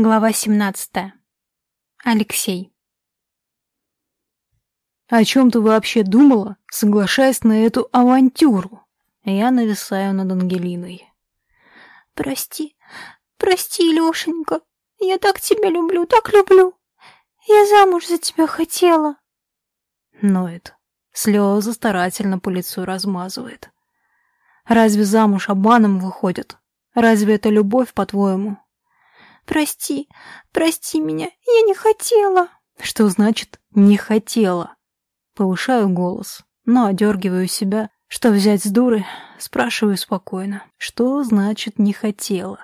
Глава 17. Алексей. «О чем ты вообще думала, соглашаясь на эту авантюру?» Я нависаю над Ангелиной. «Прости, прости, Лешенька. Я так тебя люблю, так люблю. Я замуж за тебя хотела». Ноет. Слезы старательно по лицу размазывает. «Разве замуж обманом выходит? Разве это любовь, по-твоему?» Прости, прости меня, я не хотела. Что значит «не хотела»? Повышаю голос, но одергиваю себя. Что взять с дуры? Спрашиваю спокойно. Что значит «не хотела»?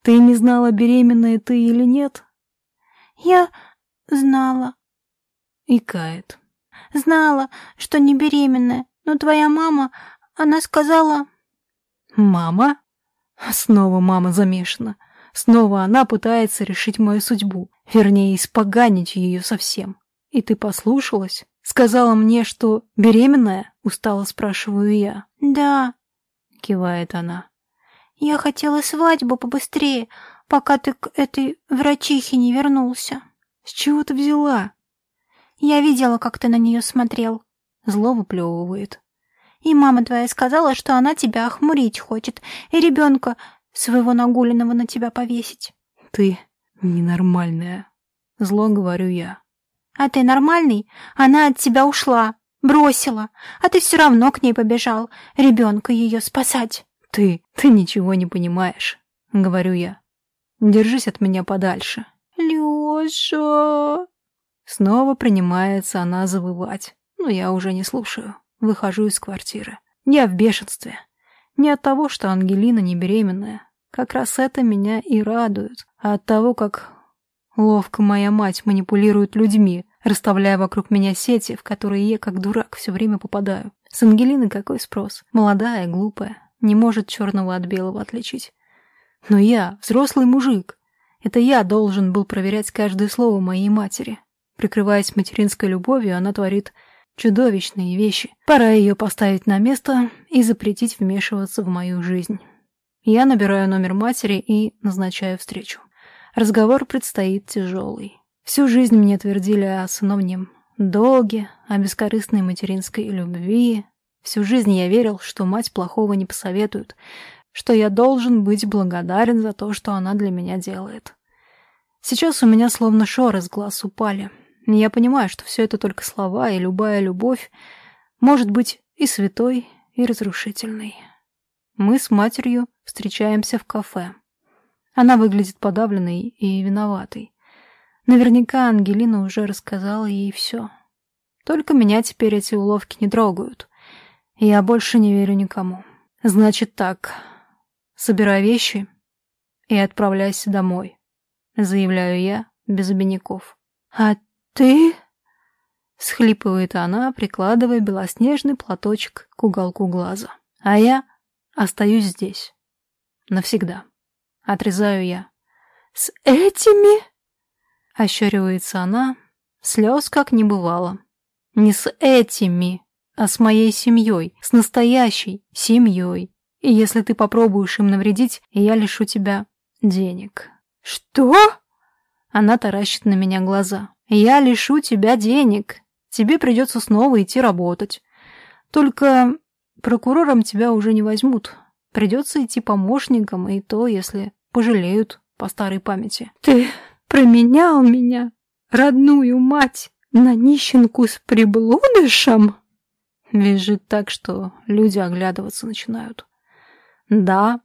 Ты не знала, беременная ты или нет? Я знала. И кает. Знала, что не беременная, но твоя мама, она сказала... Мама? Снова мама замешана. Снова она пытается решить мою судьбу, вернее, испоганить ее совсем. И ты послушалась? Сказала мне, что беременная? Устало спрашиваю я. Да, кивает она. Я хотела свадьбу побыстрее, пока ты к этой врачихе не вернулся. С чего ты взяла? Я видела, как ты на нее смотрел. Зло выплевывает. И мама твоя сказала, что она тебя охмурить хочет, и ребенка своего нагуленного на тебя повесить. Ты ненормальная. Зло говорю я. А ты нормальный? Она от тебя ушла, бросила, а ты все равно к ней побежал, ребенка ее спасать. Ты, ты ничего не понимаешь, говорю я. Держись от меня подальше. Леша. Снова принимается она завывать, но я уже не слушаю. Выхожу из квартиры. Я в бешенстве. Не от того, что Ангелина не беременная. Как раз это меня и радует. А от того, как ловко моя мать манипулирует людьми, расставляя вокруг меня сети, в которые я, как дурак, все время попадаю. С Ангелины какой спрос? Молодая, глупая, не может черного от белого отличить. Но я, взрослый мужик, это я должен был проверять каждое слово моей матери. Прикрываясь материнской любовью, она творит Чудовищные вещи. Пора ее поставить на место и запретить вмешиваться в мою жизнь. Я набираю номер матери и назначаю встречу. Разговор предстоит тяжелый. Всю жизнь мне твердили о сыновнем долге, о бескорыстной материнской любви. Всю жизнь я верил, что мать плохого не посоветует, что я должен быть благодарен за то, что она для меня делает. Сейчас у меня словно шоры с глаз упали — я понимаю, что все это только слова, и любая любовь может быть и святой, и разрушительной. Мы с матерью встречаемся в кафе. Она выглядит подавленной и виноватой. Наверняка Ангелина уже рассказала ей все. Только меня теперь эти уловки не трогают. Я больше не верю никому. Значит так, собирай вещи и отправляйся домой, заявляю я без обиняков. А «Ты?» — схлипывает она, прикладывая белоснежный платочек к уголку глаза. «А я остаюсь здесь. Навсегда. Отрезаю я». «С этими?» — ощеривается она. Слез как не бывало. «Не с этими, а с моей семьей, с настоящей семьей. И если ты попробуешь им навредить, я лишу тебя денег». «Что?» Она таращит на меня глаза. Я лишу тебя денег. Тебе придется снова идти работать. Только прокурором тебя уже не возьмут. Придется идти помощником, и то, если пожалеют по старой памяти. Ты променял меня, родную мать, на нищенку с приблудышем? Визжит так, что люди оглядываться начинают. Да,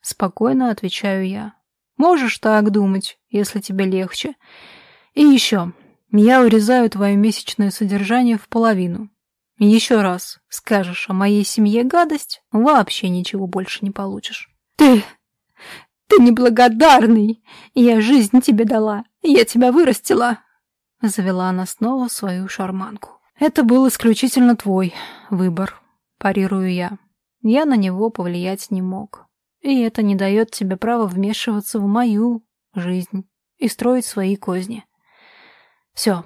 спокойно отвечаю я. Можешь так думать, если тебе легче. И еще, я урезаю твое месячное содержание в половину. Еще раз скажешь о моей семье гадость, вообще ничего больше не получишь. Ты... ты неблагодарный. Я жизнь тебе дала. Я тебя вырастила. Завела она снова свою шарманку. Это был исключительно твой выбор, парирую я. Я на него повлиять не мог. И это не дает тебе права вмешиваться в мою жизнь и строить свои козни. Все,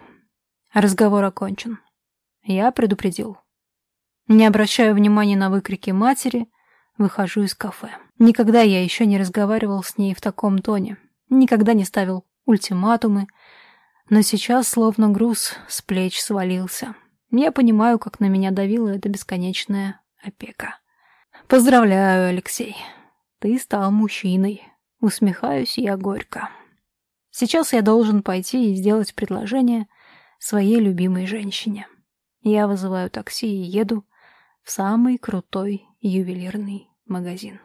разговор окончен. Я предупредил. Не обращаю внимания на выкрики матери, выхожу из кафе. Никогда я еще не разговаривал с ней в таком тоне. никогда не ставил ультиматумы, но сейчас словно груз с плеч свалился. Я понимаю, как на меня давила эта бесконечная опека. Поздравляю, Алексей. Ты стал мужчиной. Усмехаюсь я горько. Сейчас я должен пойти и сделать предложение своей любимой женщине. Я вызываю такси и еду в самый крутой ювелирный магазин.